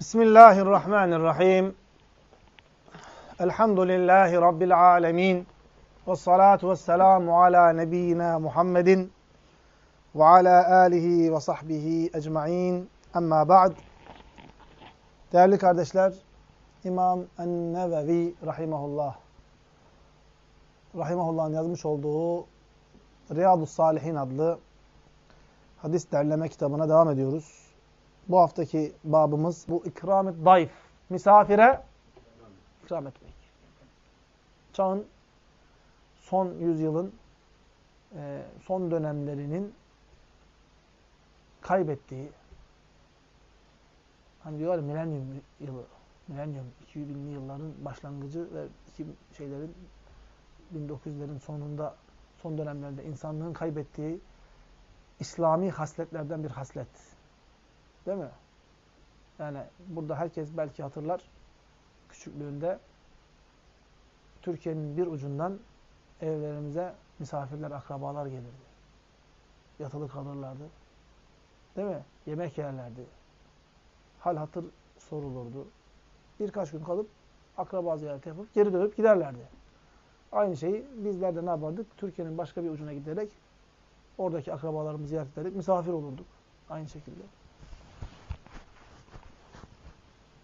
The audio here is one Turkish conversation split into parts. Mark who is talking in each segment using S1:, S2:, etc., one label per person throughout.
S1: Bismillahirrahmanirrahim. Elhamdülillahi Rabbil alemin. Ve salatu ve selamu ala nebiyyina Muhammedin ve ala alihi ve sahbihi ecma'in. Amma ba'd. Değerli kardeşler, İmam En-Nevevi rahimahullah rahimahullah'ın yazmış olduğu Riyadus Salihin adlı hadis derleme kitabına devam ediyoruz. Bu haftaki babımız bu ikram-ı dayf. Misafire ikram etmek. Çağın son yüzyılın e, son dönemlerinin kaybettiği hani diyorlar milenyum yılı milenyum 2000'li yılların başlangıcı ve iki şeylerin 1900'lerin sonunda son dönemlerde insanlığın kaybettiği İslami hasletlerden bir haslet. Değil mi? Yani burada herkes belki hatırlar. Küçüklüğünde Türkiye'nin bir ucundan evlerimize misafirler, akrabalar gelirdi. Yatılı kalırlardı. Değil mi? Yemek yerlerdi. Hal hatır sorulurdu. Birkaç gün kalıp akraba ziyareti yapıp geri dönüp giderlerdi. Aynı şeyi bizler de ne yapardık? Türkiye'nin başka bir ucuna giderek oradaki akrabalarımızı ziyaret ederek misafir olurduk. Aynı şekilde.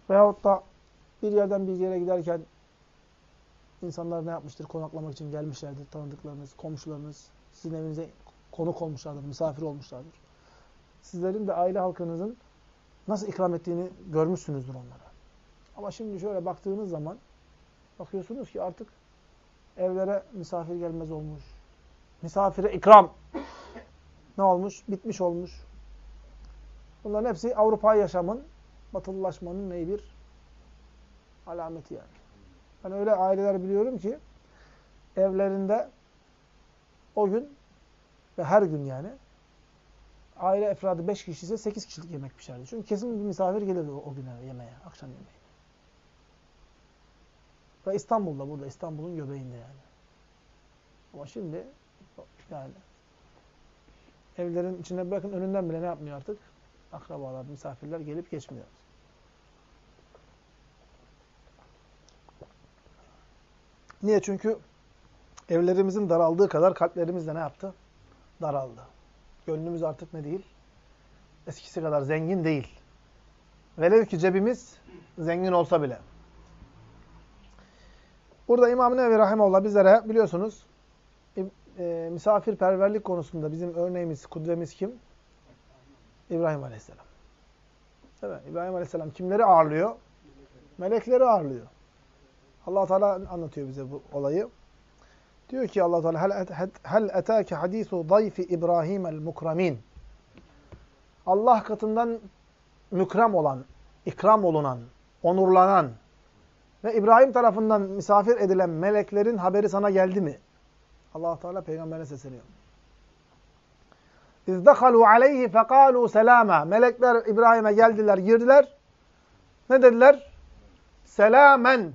S1: Veyahut da bir yerden bir yere giderken insanlar ne yapmıştır? Konaklamak için gelmişlerdir. Tanıdıklarınız, komşularınız sizin evinize konuk olmuşlardır, misafir olmuşlardır. Sizlerin de aile halkınızın nasıl ikram ettiğini görmüşsünüzdür onlara. Ama şimdi şöyle baktığınız zaman bakıyorsunuz ki artık evlere misafir gelmez olmuş. Misafire ikram ne olmuş? Bitmiş olmuş. Bunların hepsi Avrupa yaşamın batılılaşmanın neyi bir alameti yani. Ben öyle aileler biliyorum ki evlerinde o gün ve her gün yani aile efradı 5 kişi ise 8 kişilik yemek pişerdi. Çünkü kesin bir misafir gelirdi o, o güne yemeğe, akşam yemeği. Ve İstanbul'da burada, İstanbul'un göbeğinde yani. Ama şimdi yani evlerin içine bırakın önünden bile ne yapmıyor artık? Akrabalar, misafirler gelip geçmiyor. Niye? Çünkü evlerimizin daraldığı kadar kalplerimiz de ne yaptı? Daraldı. Gönlümüz artık ne değil? Eskisi kadar zengin değil. Velev ki cebimiz zengin olsa bile. Burada İmam-ı Nevevi Rahimullah bizlere biliyorsunuz e, misafirperverlik konusunda bizim örneğimiz, kudremiz kim? İbrahim Aleyhisselam. Değil? İbrahim Aleyhisselam kimleri ağırlıyor? Melekleri ağırlıyor allah Teala anlatıyor bize bu olayı. Diyor ki allah Teala hel, etâke hadisu zayfi İbrahim el mukramin. Allah katından mükram olan, ikram olunan, onurlanan ve İbrahim tarafından misafir edilen meleklerin haberi sana geldi mi? allah Teala peygamberine sesleniyor. İzdakalu aleyhi fekalu selama. Melekler İbrahim'e geldiler, girdiler. Ne dediler? Selamen.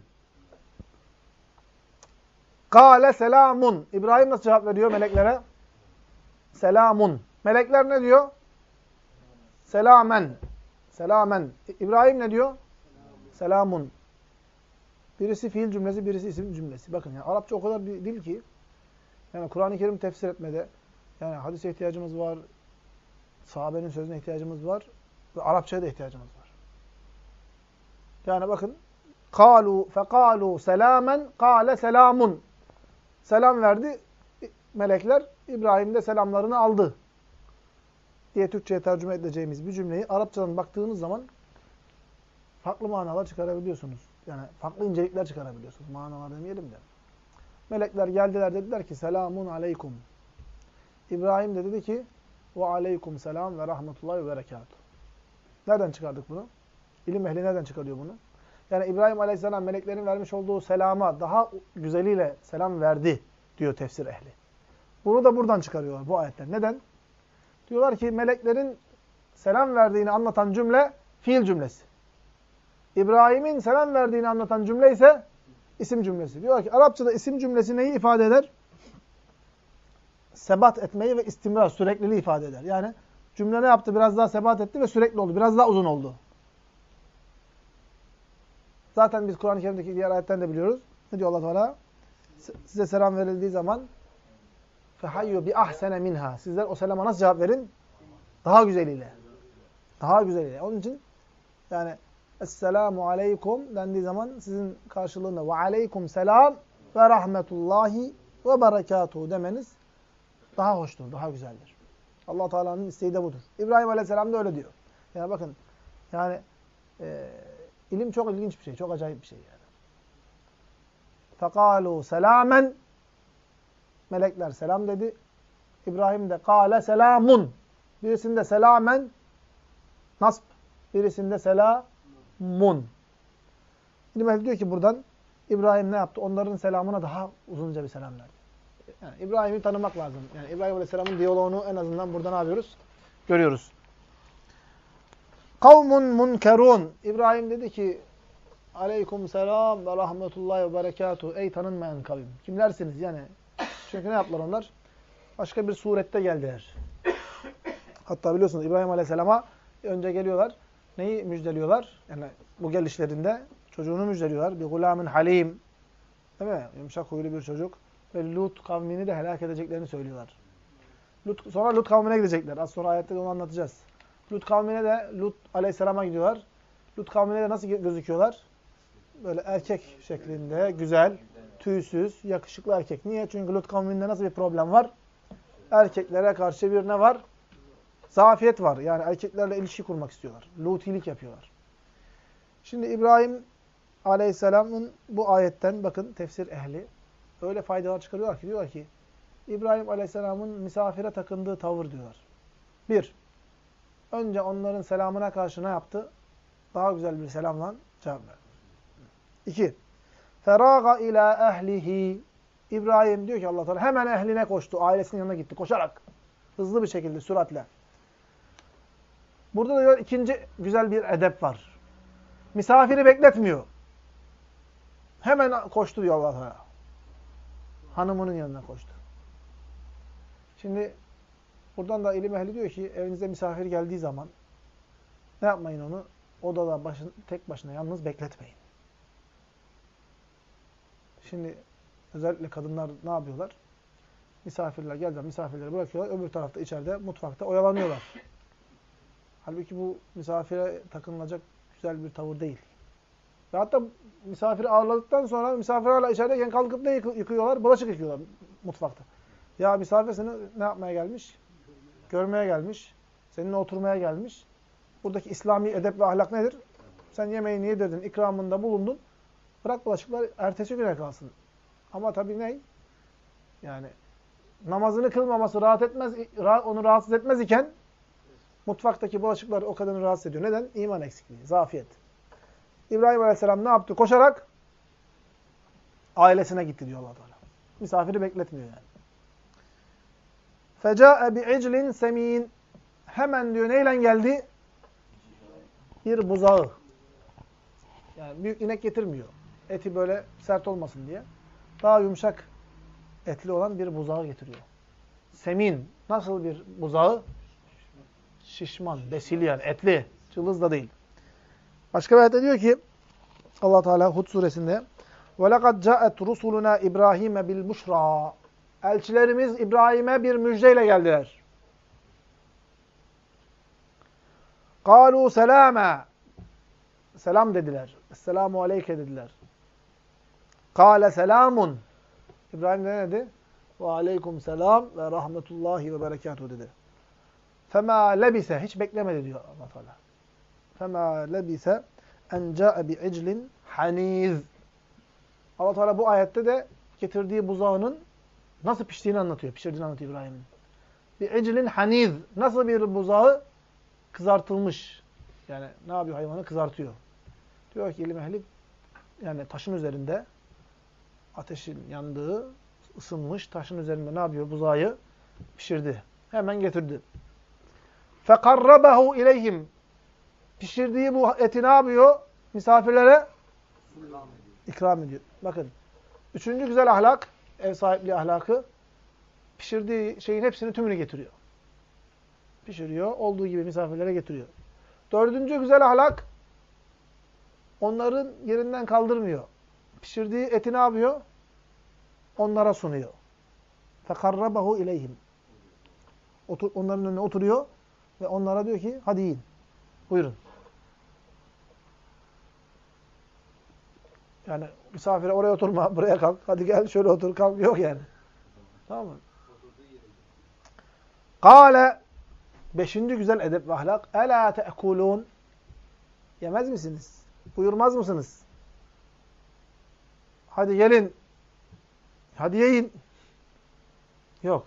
S1: Kale selamun. İbrahim nasıl cevap veriyor meleklere? Selamun. Melekler ne diyor? Selamen. Selamen. İbrahim ne diyor? Selamun. Birisi fiil cümlesi, birisi isim cümlesi. Bakın yani Arapça o kadar bir dil ki yani Kur'an-ı Kerim tefsir etmede yani hadise ihtiyacımız var, sahabenin sözüne ihtiyacımız var ve Arapçaya da ihtiyacımız var. Yani bakın kalu fekalu selamen kale selamun selam verdi. Melekler İbrahim de selamlarını aldı. diye Türkçe'ye tercüme edeceğimiz bir cümleyi Arapçadan baktığınız zaman farklı manalar çıkarabiliyorsunuz. Yani farklı incelikler çıkarabiliyorsunuz. Manalar demeyelim de. Melekler geldiler dediler ki selamun aleykum. İbrahim de dedi ki ve aleykum selam ve rahmetullahi ve berekatuhu. Nereden çıkardık bunu? İlim ehli nereden çıkarıyor bunu? Yani İbrahim Aleyhisselam meleklerin vermiş olduğu selama daha güzeliyle selam verdi diyor tefsir ehli. Bunu da buradan çıkarıyorlar bu ayetler. Neden? Diyorlar ki meleklerin selam verdiğini anlatan cümle fiil cümlesi. İbrahim'in selam verdiğini anlatan cümle ise isim cümlesi. Diyorlar ki Arapçada isim cümlesi neyi ifade eder? Sebat etmeyi ve istimrar, sürekliliği ifade eder. Yani cümle ne yaptı? Biraz daha sebat etti ve sürekli oldu. Biraz daha uzun oldu. Zaten biz Kur'an-ı Kerim'deki diğer ayetten de biliyoruz. Ne diyor Allah Teala? Size selam verildiği zaman fehayyu bi ahsene minha. Sizler o selama nasıl cevap verin? Daha güzeliyle. Daha güzeliyle. Onun için yani Esselamu aleykum dendiği zaman sizin karşılığında ve aleykum selam ve rahmetullahi ve berekatuhu demeniz daha hoştur, daha güzeldir. allah Teala'nın isteği de budur. İbrahim Aleyhisselam da öyle diyor. Yani bakın, yani e, ilim çok ilginç bir şey, çok acayip bir şey yani. Fekalu selamen Melekler selam dedi. İbrahim de kâle selamun. Birisinde selamen nasb, birisinde selamun. İlim diyor ki buradan İbrahim ne yaptı? Onların selamına daha uzunca bir selam verdi. Yani İbrahim'i tanımak lazım. Yani İbrahim Aleyhisselam'ın diyaloğunu en azından burada ne yapıyoruz? Görüyoruz. Kavmun munkerun. İbrahim dedi ki Aleyküm selam ve rahmetullahi ve berekatuhu. Ey tanınmayan kavim. Kimlersiniz yani? Çünkü ne yaptılar onlar? Başka bir surette geldiler. Hatta biliyorsunuz İbrahim Aleyhisselam'a önce geliyorlar. Neyi müjdeliyorlar? Yani bu gelişlerinde çocuğunu müjdeliyorlar. Bir gulamın halim. Değil mi? Yumuşak huylu bir çocuk. Ve Lut kavmini de helak edeceklerini söylüyorlar. Lut, sonra Lut kavmine gidecekler. Az sonra ayette de onu anlatacağız. Lut kavmine de Lut aleyhisselama gidiyorlar. Lut kavmine de nasıl gözüküyorlar? Böyle erkek şeklinde, güzel, tüysüz, yakışıklı erkek. Niye? Çünkü Lut kavminde nasıl bir problem var? Erkeklere karşı bir ne var? Zafiyet var. Yani erkeklerle ilişki kurmak istiyorlar. Lutilik yapıyorlar. Şimdi İbrahim Aleyhisselam'ın bu ayetten bakın tefsir ehli öyle faydalar çıkarıyorlar ki diyorlar ki İbrahim Aleyhisselam'ın misafire takındığı tavır diyorlar. Bir, önce onların selamına karşı ne yaptı? Daha güzel bir selamla cevap verdi. İki, feraga ila ehlihi İbrahim diyor ki Allah Teala hemen ehline koştu. Ailesinin yanına gitti koşarak. Hızlı bir şekilde, süratle. Burada da ikinci güzel bir edep var. Misafiri bekletmiyor. Hemen koştu diyor Allah Teala. Hanımının yanına koştu. Şimdi buradan da ilim ehli diyor ki evinize misafir geldiği zaman ne yapmayın onu? Odada başın, tek başına yalnız bekletmeyin. Şimdi özellikle kadınlar ne yapıyorlar? Misafirler geldiler, misafirleri bırakıyorlar. Öbür tarafta içeride, mutfakta oyalanıyorlar. Halbuki bu misafire takınılacak güzel bir tavır değil. Ve hatta misafiri ağırladıktan sonra misafir hala içerideyken kalkıp ne yıkıyorlar? Bulaşık yıkıyorlar mutfakta. Ya misafir seni ne yapmaya gelmiş? Görmeye gelmiş. Seninle oturmaya gelmiş. Buradaki İslami edep ve ahlak nedir? Sen yemeğini yedirdin, ikramında bulundun. Bırak bulaşıklar ertesi güne kalsın. Ama tabii ne? Yani namazını kılmaması rahat etmez, onu rahatsız etmez iken mutfaktaki bulaşıklar o kadını rahatsız ediyor. Neden? İman eksikliği, zafiyet. İbrahim Aleyhisselam ne yaptı? Koşarak ailesine gitti diyor Allah Teala. Misafiri bekletmiyor yani. Fecae bi'iclin semin. Hemen diyor neyle geldi? Bir buzağı. Yani büyük inek getirmiyor. Eti böyle sert olmasın diye. Daha yumuşak etli olan bir buzağı getiriyor. Semin. Nasıl bir buzağı? Şişman, besili yani etli. Cılız da değil. Başka bir ayette diyor ki Allah Teala Hud suresinde وَلَقَدْ جَاءَتْ رُسُلُنَا İbrahim'e بِالْبُشْرَى elçilerimiz İbrahim'e bir müjdeyle geldiler. Kalu selame. Selam dediler. Esselamu aleyke dediler. Kale selamun. İbrahim ne dedi? Ve aleykum selam ve rahmetullahi ve berekatuhu dedi. Fema lebise. Hiç beklemedi diyor allah Teala. Fema lebise en ca'e bi iclin haniz. allah Teala bu ayette de getirdiği buzağının nasıl piştiğini anlatıyor. Pişirdiğini anlatıyor İbrahim'in. Bi'iclin haniz. Nasıl bir buzağı? Kızartılmış. Yani ne yapıyor hayvanı? Kızartıyor. Diyor ki ilim ehli yani taşın üzerinde ateşin yandığı, ısınmış taşın üzerinde ne yapıyor? Buzağı pişirdi. Hemen getirdi. فَقَرَّبَهُ اِلَيْهِمْ Pişirdiği bu eti ne yapıyor? Misafirlere ikram ediyor. Bakın. Üçüncü güzel ahlak, ev sahipliği ahlakı, pişirdiği şeyin hepsini tümünü getiriyor. Pişiriyor, olduğu gibi misafirlere getiriyor. Dördüncü güzel ahlak, onların yerinden kaldırmıyor. Pişirdiği eti ne yapıyor? Onlara sunuyor. فَقَرَّبَهُ اِلَيْهِمْ Otur, Onların önüne oturuyor ve onlara diyor ki hadi yiyin. Buyurun. Yani misafire oraya oturma, buraya kalk. Hadi gel şöyle otur, kalk. Yok yani. Tamam mı? Kale Beşinci güzel edep ve ahlak. Ela te'kulun Yemez misiniz? Buyurmaz mısınız? Hadi gelin. Hadi yiyin. Yok.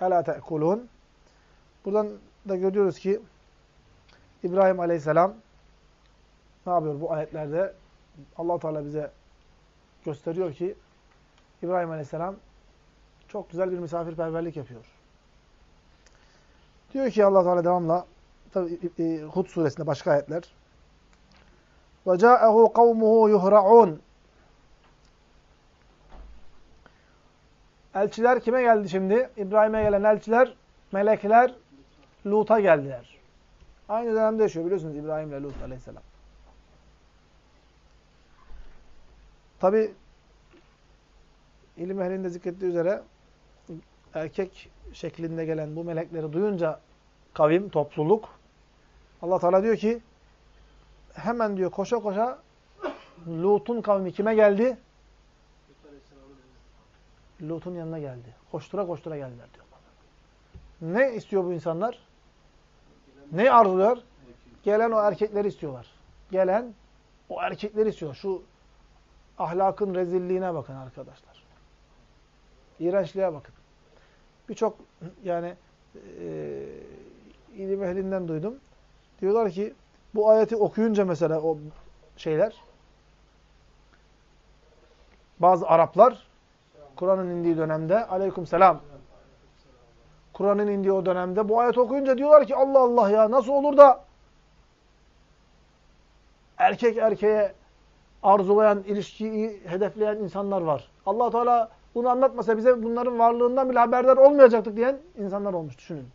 S1: Ela te'kulun Buradan da görüyoruz ki İbrahim Aleyhisselam ne yapıyor bu ayetlerde? Allah Teala bize gösteriyor ki İbrahim Aleyhisselam çok güzel bir misafirperverlik yapıyor. Diyor ki Allah Teala devamla tabi e, Hud suresinde başka ayetler. Ca'ehu kavmuhu yuhra'un. Elçiler kime geldi şimdi? İbrahim'e gelen elçiler, melekler Lut'a geldiler. Aynı dönemde yaşıyor biliyorsunuz İbrahim ile Lut aleyhisselam. Tabi ilim ehlinde zikrettiği üzere erkek şeklinde gelen bu melekleri duyunca kavim, topluluk Allah Teala diyor ki hemen diyor koşa koşa Lut'un kavmi kime geldi? Lut'un yanına geldi. Koştura koştura geldiler diyor. Ne istiyor bu insanlar? Ne arzuluyor? Gelen o erkekleri istiyorlar. Gelen o erkekleri istiyor. Şu ahlakın rezilliğine bakın arkadaşlar. İğrençliğe bakın. Birçok yani e, ilim ehlinden duydum. Diyorlar ki bu ayeti okuyunca mesela o şeyler bazı Araplar Kur'an'ın indiği dönemde aleyküm selam Kur'an'ın indiği o dönemde bu ayet okuyunca diyorlar ki Allah Allah ya nasıl olur da erkek erkeğe arzulayan, ilişkiyi hedefleyen insanlar var. allah Teala bunu anlatmasa bize bunların varlığından bile haberdar olmayacaktık diyen insanlar olmuş. Düşünün.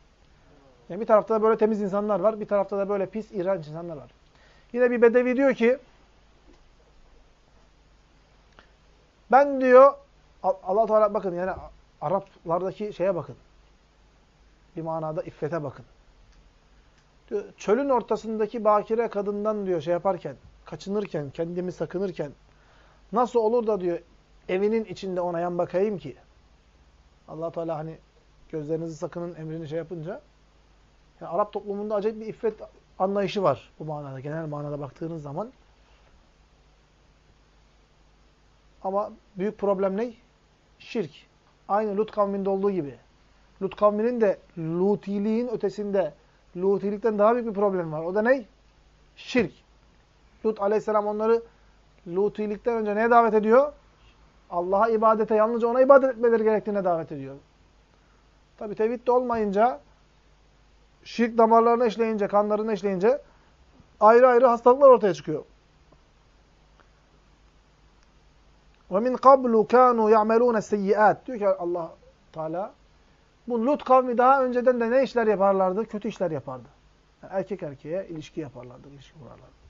S1: Yani bir tarafta da böyle temiz insanlar var. Bir tarafta da böyle pis, iğrenç insanlar var. Yine bir bedevi diyor ki ben diyor Allah Teala bakın yani Araplardaki şeye bakın. Bir manada iffete bakın. Diyor, çölün ortasındaki bakire kadından diyor şey yaparken, kaçınırken, kendimi sakınırken nasıl olur da diyor evinin içinde ona yan bakayım ki Allah Teala hani gözlerinizi sakının emrini şey yapınca yani Arap toplumunda acayip bir iffet anlayışı var bu manada. Genel manada baktığınız zaman. Ama büyük problem ne? Şirk. Aynı Lut kavminde olduğu gibi. Lut kavminin de Lutiliğin ötesinde Lutilikten daha büyük bir problem var. O da ne? Şirk. Lut aleyhisselam onları Lutilikten önce neye davet ediyor? Allah'a ibadete, yalnızca ona ibadet etmeleri gerektiğine davet ediyor. Tabi tevhid de olmayınca, şirk damarlarına işleyince, kanlarına işleyince ayrı ayrı hastalıklar ortaya çıkıyor. وَمِنْ قَبْلُ كَانُوا يَعْمَلُونَ السَّيِّئَاتِ Diyor ki allah Teala, bu Lut kavmi daha önceden de ne işler yaparlardı? Kötü işler yapardı. Yani erkek erkeğe ilişki yaparlardı, ilişki kurarlardı.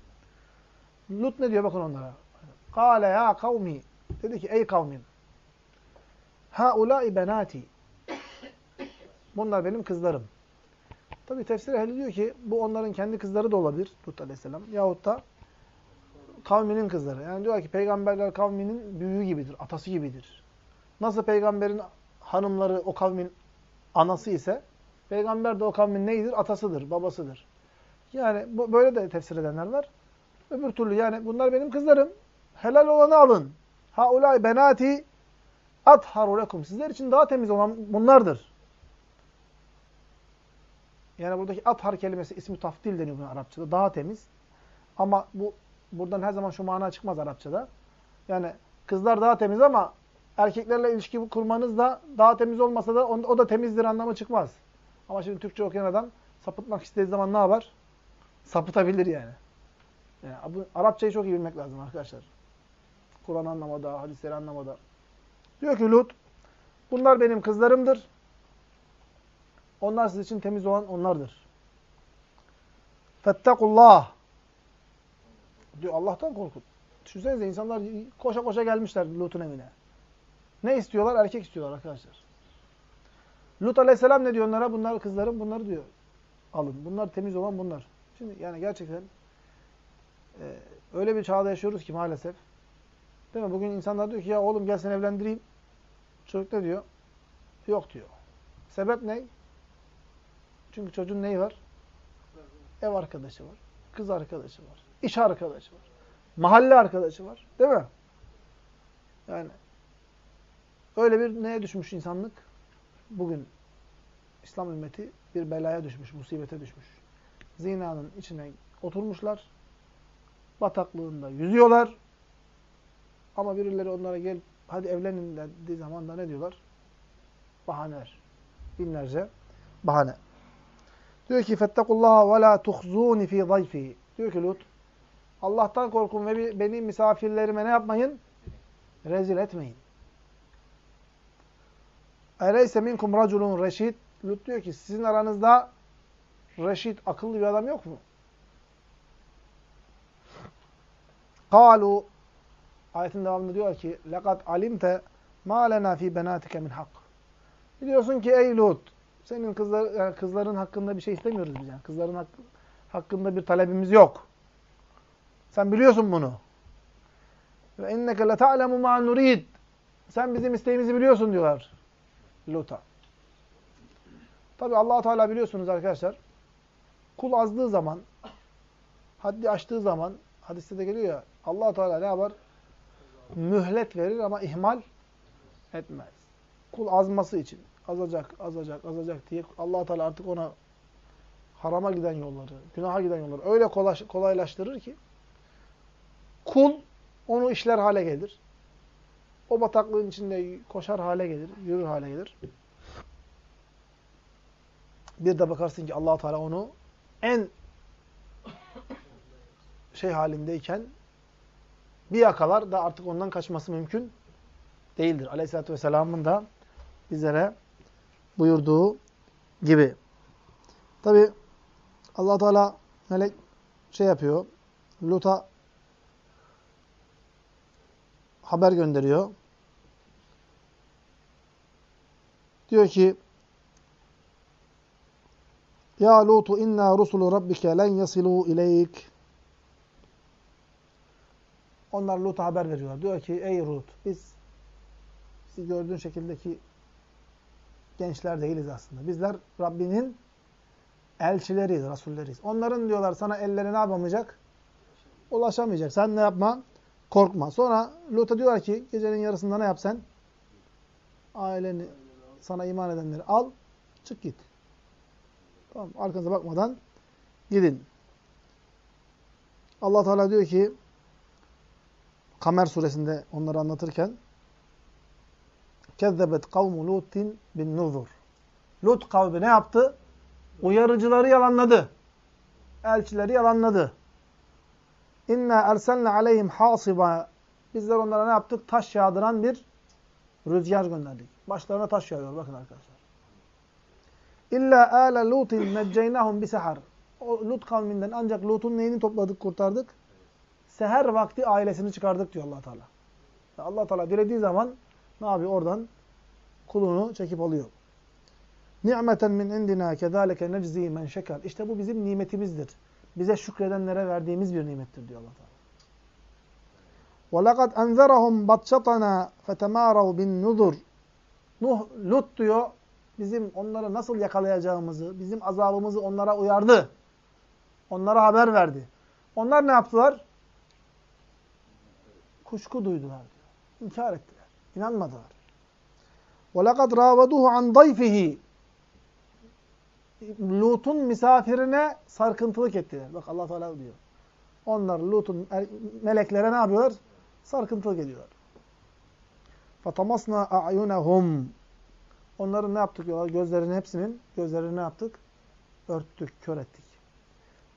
S1: Lut ne diyor bakın onlara. Kale ya kavmi. Dedi ki ey kavmim. Haulâi benati. Bunlar benim kızlarım. Tabi tefsir ehli diyor ki bu onların kendi kızları da olabilir Lut aleyhisselam. Yahut da kavminin kızları. Yani diyor ki peygamberler kavminin büyüğü gibidir, atası gibidir. Nasıl peygamberin hanımları o kavmin anası ise peygamber de o kavmin neyidir? Atasıdır, babasıdır. Yani bu, böyle de tefsir edenler var. Öbür türlü yani bunlar benim kızlarım. Helal olanı alın. Haulay benati atharu lekum. Sizler için daha temiz olan bunlardır. Yani buradaki athar kelimesi ismi taftil deniyor buna Arapçada. Daha temiz. Ama bu buradan her zaman şu mana çıkmaz Arapçada. Yani kızlar daha temiz ama erkeklerle ilişki kurmanız da daha temiz olmasa da o da temizdir anlamı çıkmaz. Ama şimdi Türkçe okuyan adam sapıtmak istediği zaman ne yapar? Sapıtabilir yani. Yani bu, Arapçayı çok iyi bilmek lazım arkadaşlar. Kur'an anlamada, hadisleri anlamada. Diyor ki Lut, bunlar benim kızlarımdır. Onlar siz için temiz olan onlardır. Fettekullah. Diyor Allah'tan korkun. Düşünsenize insanlar koşa koşa gelmişler Lut'un evine. Ne istiyorlar? Erkek istiyorlar arkadaşlar. Lut aleyhisselam ne diyor onlara? Bunlar kızlarım bunları diyor. Alın. Bunlar temiz olan bunlar. Şimdi yani gerçekten e, öyle bir çağda yaşıyoruz ki maalesef. Değil mi? Bugün insanlar diyor ki ya oğlum gel seni evlendireyim. Çocuk ne diyor? Yok diyor. Sebep ne? Çünkü çocuğun neyi var? Ev arkadaşı var. Kız arkadaşı var. iş arkadaşı var. Mahalle arkadaşı var. Değil mi? Yani öyle bir neye düşmüş insanlık? Bugün İslam ümmeti bir belaya düşmüş, musibete düşmüş. Zinanın içine oturmuşlar. Bataklığında yüzüyorlar. Ama birileri onlara gel hadi evlenin dediği zaman da ne diyorlar? Bahaneler. Binlerce bahane. Diyor ki fettekullaha ve la tuhzuni fi zayfi. Diyor ki Lut Allah'tan korkun ve benim misafirlerime ne yapmayın? Rezil etmeyin. Eleyse minkum raculun reşid. Lut diyor ki sizin aranızda reşit, akıllı bir adam yok mu? Kalu Ayetin devamında diyor ki لَقَدْ عَلِمْتَ مَا لَنَا ف۪ي بَنَاتِكَ مِنْ hak. Biliyorsun ki ey Lut, senin kızlar, yani kızların hakkında bir şey istemiyoruz biz. Yani. Kızların hak, hakkında bir talebimiz yok. Sen biliyorsun bunu. Ve inneke leta'lemu ma nurid. Sen bizim isteğimizi biliyorsun diyorlar Lut'a. Tabi allah Teala biliyorsunuz arkadaşlar. Kul azdığı zaman, haddi aştığı zaman, hadiste de geliyor ya, allah Teala ne yapar? Mühlet verir ama ihmal etmez. Kul azması için, azacak, azacak, azacak diye allah Teala artık ona harama giden yolları, günaha giden yolları öyle kolaylaştırır ki, kul onu işler hale gelir. O bataklığın içinde koşar hale gelir, yürür hale gelir. Bir de bakarsın ki allah Teala onu en şey halindeyken bir yakalar da artık ondan kaçması mümkün değildir. Aleyhisselatü Vesselam'ın da bizlere buyurduğu gibi. Tabi allah Teala melek şey yapıyor. Lut'a haber gönderiyor. Diyor ki Ya Lutu inna rusulu rabbike len yasilu ileyk. Onlar Lut'a haber veriyorlar. Diyor ki ey Lut biz siz gördüğün şekildeki gençler değiliz aslında. Bizler Rabbinin elçileriyiz, rasulleriyiz. Onların diyorlar sana elleri ne yapamayacak? Ulaşamayacak. Sen ne yapma? Korkma. Sonra Lut'a diyorlar ki gecenin yarısında ne yap sen? Aileni, sana iman edenleri al, çık git. Tamam Arkanıza bakmadan gidin. Allah Teala diyor ki Kamer suresinde onları anlatırken Kezzebet kavmu Lutin bin nuzur. Lut kavmi ne yaptı? Uyarıcıları yalanladı. Elçileri yalanladı. İnna erselne aleyhim hasiba. Bizler onlara ne yaptık? Taş yağdıran bir rüzgar gönderdik. Başlarına taş yağıyor bakın arkadaşlar. İlla âle lutin necceynahum bisehar. Lut kavminden ancak Lut'un neyini topladık, kurtardık? Seher vakti ailesini çıkardık diyor allah Teala. allah Teala dilediği zaman ne yapıyor? Oradan kulunu çekip alıyor. Ni'meten min indina kezalike neczi men şeker. İşte bu bizim nimetimizdir. Bize şükredenlere verdiğimiz bir nimettir diyor allah Teala. وَلَقَدْ أَنْذَرَهُمْ بَطْشَطَنَا فَتَمَارَوْ بِالنُّذُرِ Nuh, Lut diyor, bizim onları nasıl yakalayacağımızı, bizim azabımızı onlara uyardı. Onlara haber verdi. Onlar ne yaptılar? Kuşku duydular diyor. İnkar ettiler. İnanmadılar. وَلَقَدْ رَاوَدُهُ عَنْ ضَيْفِهِ Lut'un misafirine sarkıntılık ettiler. Bak Allah Teala diyor. Onlar Lut'un er, meleklere ne yapıyorlar? Sarkıntılık ediyorlar. فَتَمَسْنَا أَعْيُنَهُمْ Onların ne yaptık diyorlar? Gözlerinin hepsinin gözlerini ne yaptık? Örttük, kör ettik.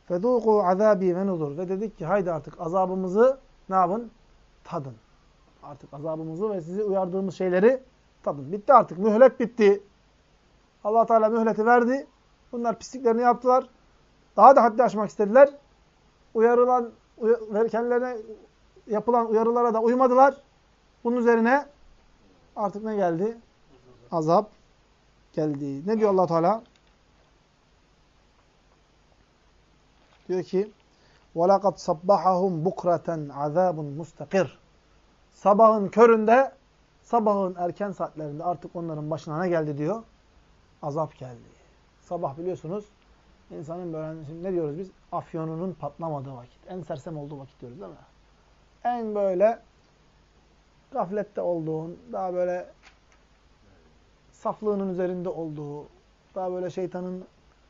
S1: فَذُوقُوا عَذَابِي وَنُذُرْ Ve dedik ki haydi artık azabımızı ne yapın? Tadın. Artık azabımızı ve sizi uyardığımız şeyleri tadın. Bitti artık. Mühlet bitti. allah Teala mühleti verdi. Bunlar pisliklerini yaptılar. Daha da haddi aşmak istediler. Uyarılan ve kendilerine yapılan uyarılara da uymadılar. Bunun üzerine artık ne geldi? Azap geldi. Ne diyor allah Teala? Diyor ki وَلَقَدْ صَبَّحَهُمْ بُكْرَةً عَذَابٌ مُسْتَقِرٌ Sabahın köründe, sabahın erken saatlerinde artık onların başına ne geldi diyor? Azap geldi. Sabah biliyorsunuz insanın böyle, şimdi ne diyoruz biz? Afyonunun patlamadığı vakit. En sersem olduğu vakit diyoruz değil mi? En böyle gaflette olduğun, daha böyle saflığının üzerinde olduğu, daha böyle şeytanın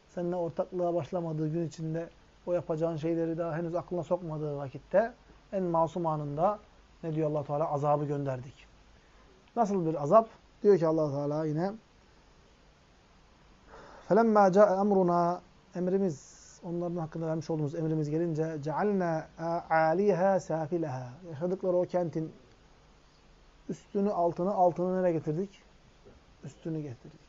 S1: seninle ortaklığa başlamadığı gün içinde o yapacağın şeyleri daha henüz aklına sokmadığı vakitte en masum anında ne diyor allah Teala? Azabı gönderdik. Nasıl bir azap? Diyor ki allah Teala yine فَلَمَّا جَاءَ اَمْرُنَا Emrimiz, onların hakkında vermiş olduğumuz emrimiz gelince جَعَلْنَا عَالِيهَا سَافِلَهَا Yaşadıkları o kentin üstünü, altını, altını nereye getirdik? Üstünü getirdik.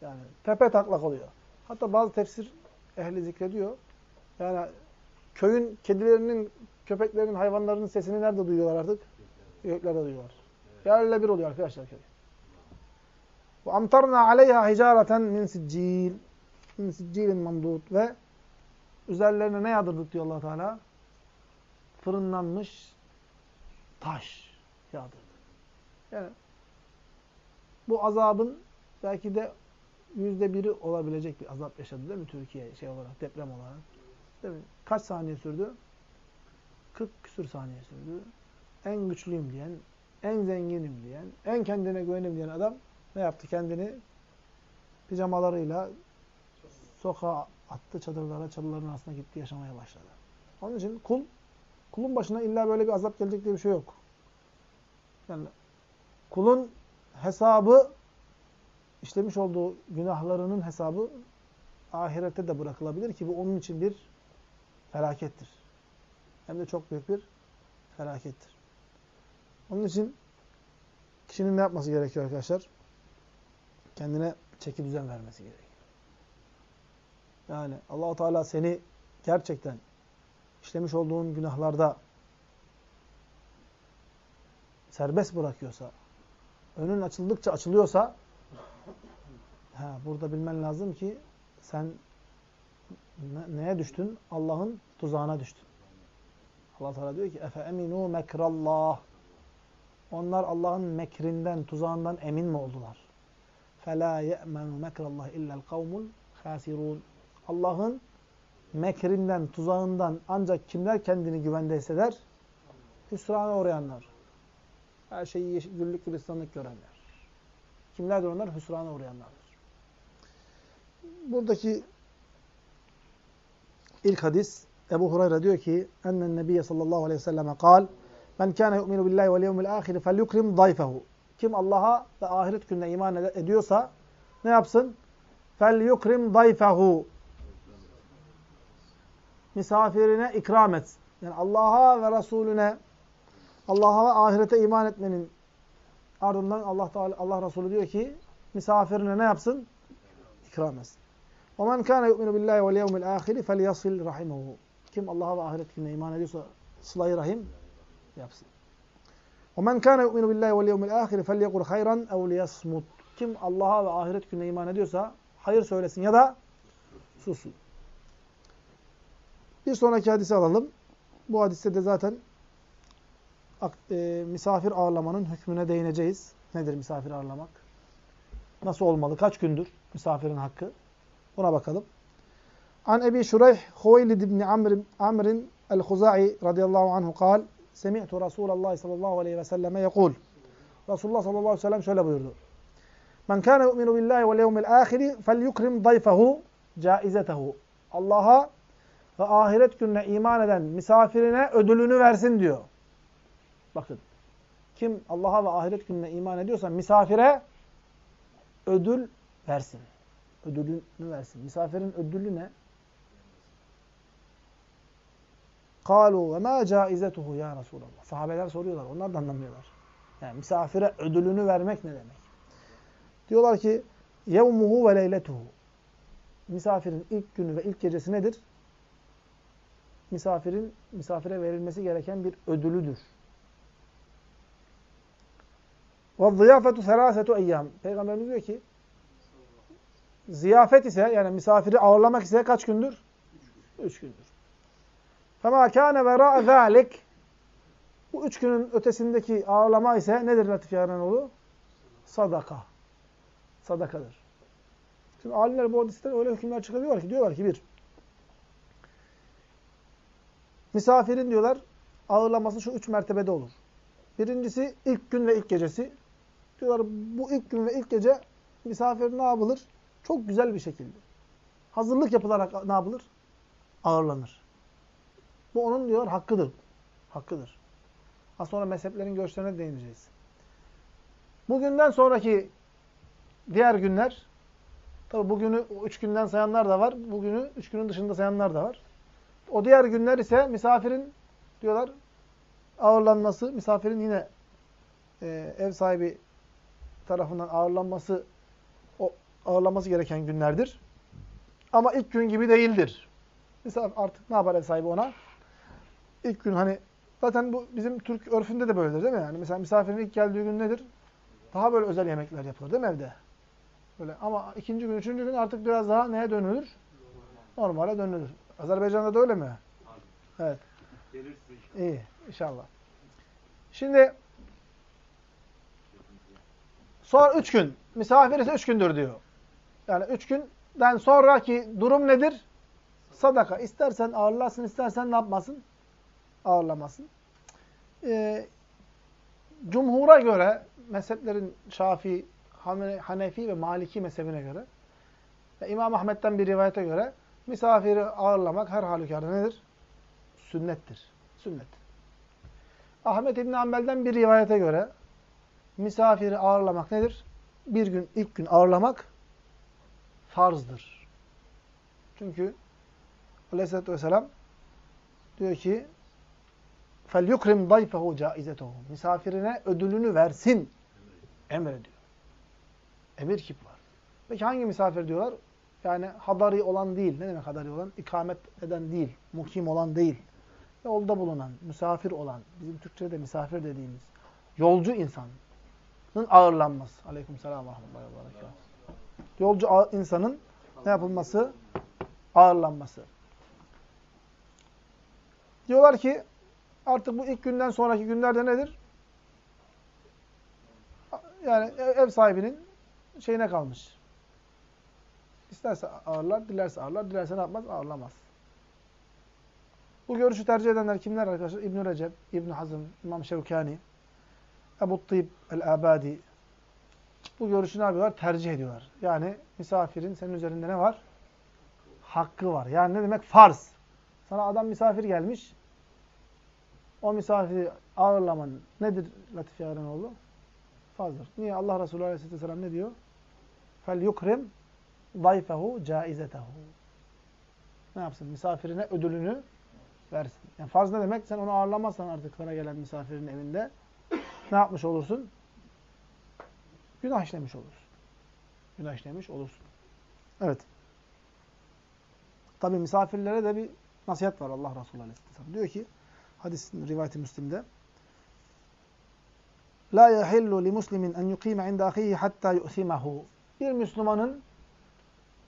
S1: Yani tepe taklak oluyor. Hatta bazı tefsir ehli zikrediyor. Yani köyün kedilerinin, köpeklerinin, hayvanlarının sesini nerede duyuyorlar artık? Göklerde duyuyorlar. Yerle bir oluyor arkadaşlar köy. Ve amtarna aleyha hicareten min siccil. Min siccilin mamdud. Ve üzerlerine ne yağdırdık diyor allah Teala? Fırınlanmış taş yağdırdık. Yani bu azabın belki de yüzde biri olabilecek bir azap yaşadı değil mi Türkiye şey olarak, deprem olarak? Değil mi? Kaç saniye sürdü? 40 küsur saniye sürdü. En güçlüyüm diyen, en zenginim diyen, en kendine güvenim diyen adam ne yaptı? Kendini pijamalarıyla sokağa attı, çadırlara, çadırların altına gitti, yaşamaya başladı. Onun için kul, kulun başına illa böyle bir azap gelecek diye bir şey yok. Yani kulun hesabı, işlemiş olduğu günahlarının hesabı ahirette de bırakılabilir ki bu onun için bir felakettir. Hem de çok büyük bir felakettir. Onun için kişinin ne yapması gerekiyor arkadaşlar? Kendine çeki düzen vermesi gerekiyor. Yani Allahu Teala seni gerçekten işlemiş olduğun günahlarda serbest bırakıyorsa, önün açıldıkça açılıyorsa ha, burada bilmen lazım ki sen ne, neye düştün? Allah'ın tuzağına düştün. Allah Teala diyor ki efe eminu mekrallah. Onlar Allah'ın mekrinden, tuzağından emin mi oldular? Fela ye'menu mekrallah illa'l kavmul hasirun. Allah'ın mekrinden, tuzağından ancak kimler kendini güvende hisseder? Hüsrana uğrayanlar. Her şeyi güllük gülistanlık görenler. Kimlerdir onlar? Hüsrana uğrayanlardır. Buradaki ilk hadis Ebu Hurayra diyor ki ennen nebiye sallallahu aleyhi ve selleme kal men kâne yu'minu billahi vel yevmil âhiri fel yukrim dayfehu kim Allah'a ve ahiret gününe iman ediyorsa ne yapsın? Fel yukrim dayfehu misafirine ikram etsin. Yani Allah'a ve Resulüne Allah'a ve ahirete iman etmenin ardından Allah Teala Allah Resulü diyor ki misafirine ne yapsın? İkram etsin. وَمَنْ كَانَ يُؤْمِنُ بِاللّٰهِ وَالْيَوْمِ الْآخِرِ فَلْيَصِلْ رَحِمَهُ Kim Allah'a ve ahiret gününe iman ediyorsa sıla rahim yapsın. وَمَنْ كَانَ يُؤْمِنُ بِاللّٰهِ وَالْيَوْمِ الْآخِرِ فَلْيَقُلْ خَيْرًا اَوْ لِيَصْمُتْ Kim Allah'a ve ahiret gününe iman ediyorsa hayır söylesin ya da susun. Bir sonraki hadisi alalım. Bu hadiste de zaten e, misafir ağırlamanın hükmüne değineceğiz. Nedir misafir ağırlamak? Nasıl olmalı? Kaç gündür misafirin hakkı? Buna bakalım. An Ebi Şureyh Huveylid ibn Amr, Amr'in el-Huza'i radıyallahu anhu kal Semi'tu Resulallah sallallahu aleyhi ve selleme yekul Resulullah sallallahu aleyhi ve sellem şöyle buyurdu. Men kâne yu'minu billahi vel yevmil âhiri fel yukrim dayfehu caizetehu. Allah'a ve ahiret gününe iman eden misafirine ödülünü versin diyor. Bakın. Kim Allah'a ve ahiret gününe iman ediyorsa misafire ödül versin Ödülünü versin. Misafirin ödülü ne? قَالُوا وَمَا جَائِزَتُهُ ya Resulallah. Sahabeler soruyorlar. Onlar da anlamıyorlar. Yani misafire ödülünü vermek ne demek? Diyorlar ki يَوْمُهُ ve leyletuhu. Misafirin ilk günü ve ilk gecesi nedir? misafirin misafire verilmesi gereken bir ödülüdür. وَالضِّيَافَةُ ثَلَاسَةُ اَيَّامٍ Peygamberimiz diyor ki ziyafet ise yani misafiri ağırlamak ise kaç gündür? Üç gündür. فَمَا كَانَ وَرَاءَ ذَٰلِكِ Bu üç günün ötesindeki ağırlama ise nedir Latif Yaranoğlu? Sadaka. Sadakadır. Şimdi alimler bu hadisten öyle hükümler çıkarıyorlar ki diyorlar ki bir, misafirin diyorlar ağırlaması şu üç mertebede olur. Birincisi ilk gün ve ilk gecesi. Diyorlar bu ilk gün ve ilk gece misafir ne yapılır? Çok güzel bir şekilde. Hazırlık yapılarak ne yapılır? Ağırlanır. Bu onun diyorlar hakkıdır. Hakkıdır. Az sonra mezheplerin görüşlerine değineceğiz. Bugünden sonraki diğer günler, tabi bugünü üç günden sayanlar da var, bugünü üç günün dışında sayanlar da var. O diğer günler ise misafirin diyorlar ağırlanması, misafirin yine e, ev sahibi tarafından ağırlanması o ağırlanması gereken günlerdir. Ama ilk gün gibi değildir. Misafir artık ne yapar ev sahibi ona? İlk gün hani zaten bu bizim Türk örfünde de böyledir değil mi? Yani mesela misafirin ilk geldiği gün nedir? Daha böyle özel yemekler yapılır değil mi evde? Böyle ama ikinci gün, üçüncü gün artık biraz daha neye dönülür? Normale dönülür. Azerbaycan'da da öyle mi? Evet. İyi. inşallah. Şimdi sonra üç gün. Misafir ise üç gündür diyor. Yani üç günden sonraki durum nedir? Sadaka. İstersen ağırlasın, istersen ne yapmasın? Ağırlamasın. Ee, cumhura göre, mezheplerin Şafii, Hanefi ve Maliki mezhebine göre İmam Ahmet'ten bir rivayete göre misafiri ağırlamak her halükarda nedir? Sünnettir. Sünnet. Ahmet İbn Hanbel'den bir rivayete göre misafiri ağırlamak nedir? Bir gün, ilk gün ağırlamak farzdır. Çünkü Aleyhisselatü Vesselam diyor ki فَلْيُكْرِمْ ضَيْفَهُ جَائِزَتَهُ Misafirine ödülünü versin. Emrediyor. Emir kip var. Peki hangi misafir diyorlar? Yani hadari olan değil. Ne demek hadari olan? İkamet eden değil. Muhkim olan değil. Yolda bulunan, misafir olan, bizim Türkçe'de misafir dediğimiz yolcu insanın ağırlanması. Aleyküm selam ve rahmetullahi Yolcu insanın ne yapılması? Ağırlanması. Diyorlar ki artık bu ilk günden sonraki günlerde nedir? Yani ev sahibinin şeyine kalmış. İsterse ağırlar, dilerse ağırlar, dilerse ne yapmaz? Ağırlamaz. Bu görüşü tercih edenler kimler arkadaşlar? İbn-i Recep, ibn Hazm, İmam Şevkani, Ebu Tıйb el-Abadi. Bu görüşü ne yapıyorlar? Tercih ediyorlar. Yani misafirin senin üzerinde ne var? Hakkı var. Yani ne demek? Farz. Sana adam misafir gelmiş. O misafiri ağırlaman nedir Latif Yaranoğlu? Farzdır. Niye? Allah Resulü Aleyhisselam ne diyor? Yukrim dayfehu caizetehu. Ne yapsın? Misafirine ödülünü versin. Yani farz ne demek? Sen onu ağırlamazsan artık sana gelen misafirin evinde ne yapmış olursun? Günah işlemiş olursun. Günah işlemiş olursun. Evet. Tabi misafirlere de bir nasihat var Allah Resulü Aleyhisselam. Diyor ki hadis rivayeti Müslim'de La yahillu li muslimin en yuqime inde ahihi hatta yu'simahu. Bir Müslümanın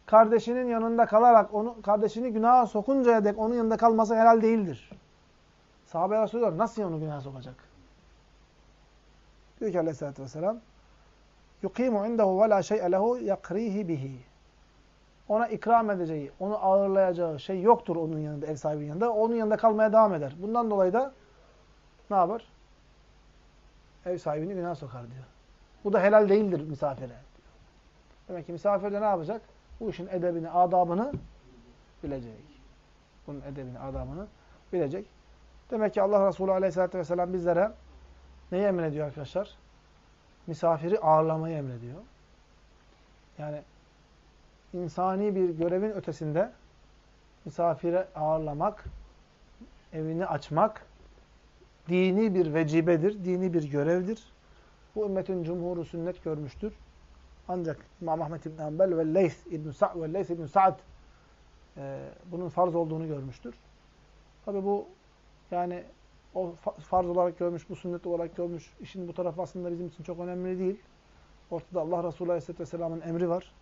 S1: kardeşinin yanında kalarak onu kardeşini günaha sokuncaya dek onun yanında kalması helal değildir. Sahabe soruyor nasıl onu günaha sokacak? Diyor ki Aleyhisselatü Vesselam yuqimu indehu ve la şey'e lehu yakrihi bihi. Ona ikram edeceği, onu ağırlayacağı şey yoktur onun yanında, ev sahibinin yanında. Onun yanında kalmaya devam eder. Bundan dolayı da ne yapar? Ev sahibini günah sokar diyor. Bu da helal değildir misafire. Demek ki misafir de ne yapacak? Bu işin edebini, adabını bilecek. Bunun edebini, adabını bilecek. Demek ki Allah Resulü Aleyhisselatü Vesselam bizlere neyi emrediyor arkadaşlar? Misafiri ağırlamayı emrediyor. Yani insani bir görevin ötesinde misafire ağırlamak, evini açmak dini bir vecibedir, dini bir görevdir. Bu ümmetin cumhuru sünnet görmüştür. Ancak İmam Ahmet İbn Hanbel ve Leys İbn Sa'd ve Leys İbn Sa'd e, bunun farz olduğunu görmüştür. Tabi bu yani o fa- farz olarak görmüş, bu sünnet olarak görmüş. İşin bu tarafı aslında bizim için çok önemli değil. Ortada Allah Resulü Aleyhisselatü Vesselam'ın emri var.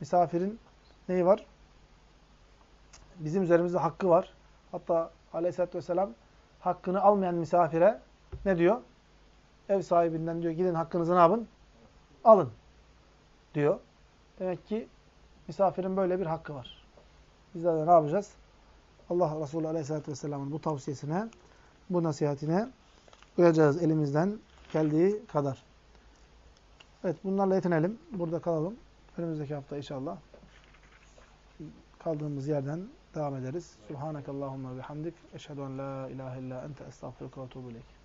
S1: Misafirin neyi var? Bizim üzerimizde hakkı var. Hatta Aleyhisselatü Vesselam hakkını almayan misafire ne diyor? Ev sahibinden diyor gidin hakkınızı ne yapın? Alın diyor. Demek ki misafirin böyle bir hakkı var. Bizler de ne yapacağız? Allah Resulü Aleyhisselatü Vesselam'ın bu tavsiyesine, bu nasihatine uyacağız elimizden geldiği kadar. Evet bunlarla yetinelim. Burada kalalım. Önümüzdeki hafta inşallah kaldığımız yerden devam ederiz. Subhanakallahumma bihamdik. Eşhedü en la ilahe illa ente estağfiruka ve ileyk.